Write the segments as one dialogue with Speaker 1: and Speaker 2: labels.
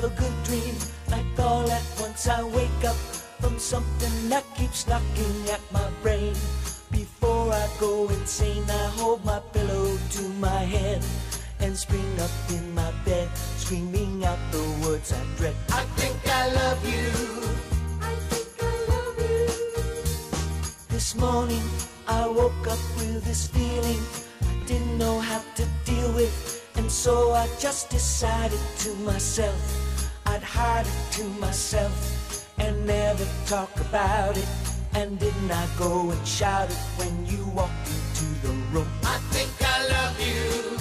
Speaker 1: have a good dream. Like all at once I wake up from something that keeps knocking at my brain. Before I go insane, I hold my pillow to my head and spring up in my bed, screaming out the words I dread. I think I love you.
Speaker 2: I think I love you.
Speaker 1: This morning I woke up with this feeling I didn't know how to deal with, and so I just decided to myself I'd hide it to myself and never talk about it. And didn't I go and shout it when you walked into the room? I think I love you.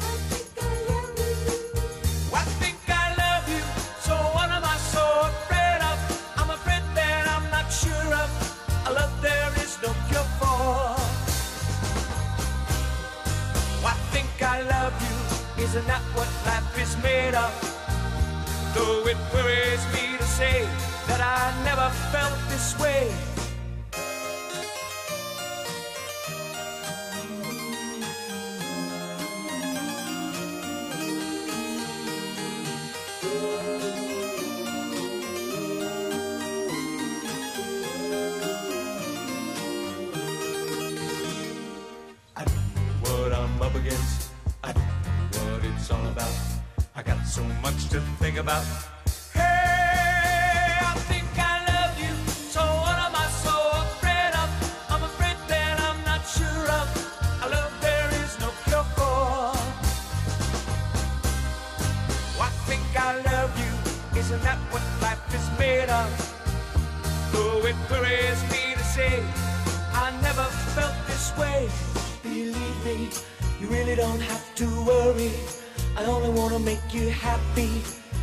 Speaker 2: I think I love you.
Speaker 1: I think I love you. So what am I so afraid of? I'm afraid that I'm not sure of a love there is no cure for. I think I love you. Isn't that what life is made of? Though it worries me to say that I never felt this way. I don't know what I'm up against. I know what it's all about. I got so much to think about. Hey, I think I love you. So what am I so afraid of? I'm afraid that I'm not sure of a love there is no cure for. I think I love you. Isn't that what life is made of? Though it worries me to say, I never felt this way. Believe me, you really don't have to worry. I only wanna make you happy.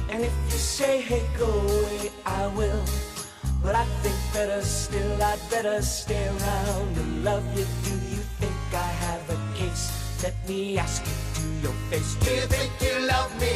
Speaker 1: And if you say, hey, go away, I will. But I think better still, I'd better stay around and love you. Do you think I have a case? Let me ask you to your face. Do you think you love me?